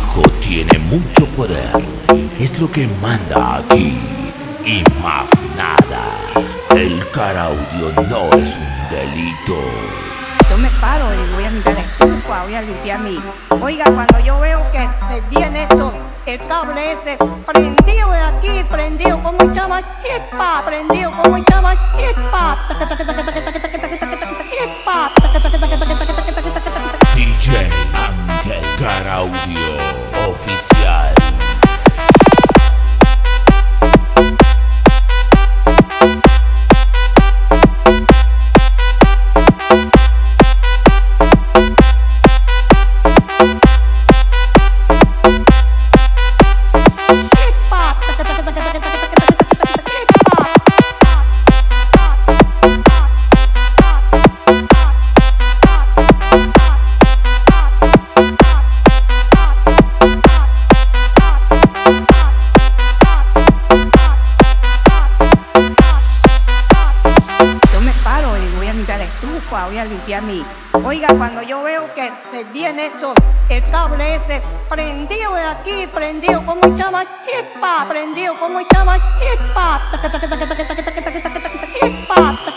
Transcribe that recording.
bajo tiene mucho poder. Es lo que manda aquí y más nada. El caraudio no es un delito. Yo me paro y voy a limpiar la estufa, voy a limpiar mi. Oiga, cuando yo veo que viene esto, el cable este prendido de aquí, prendido como echaba chispa, prendido como echaba chispa. Chispa. DJ Ángel Caraudio voy a limpiar mi. Oiga, cuando yo veo que viene esto, el cable este prendido de aquí, prendido como echaba chispa, prendido como echaba chispa. Chispa.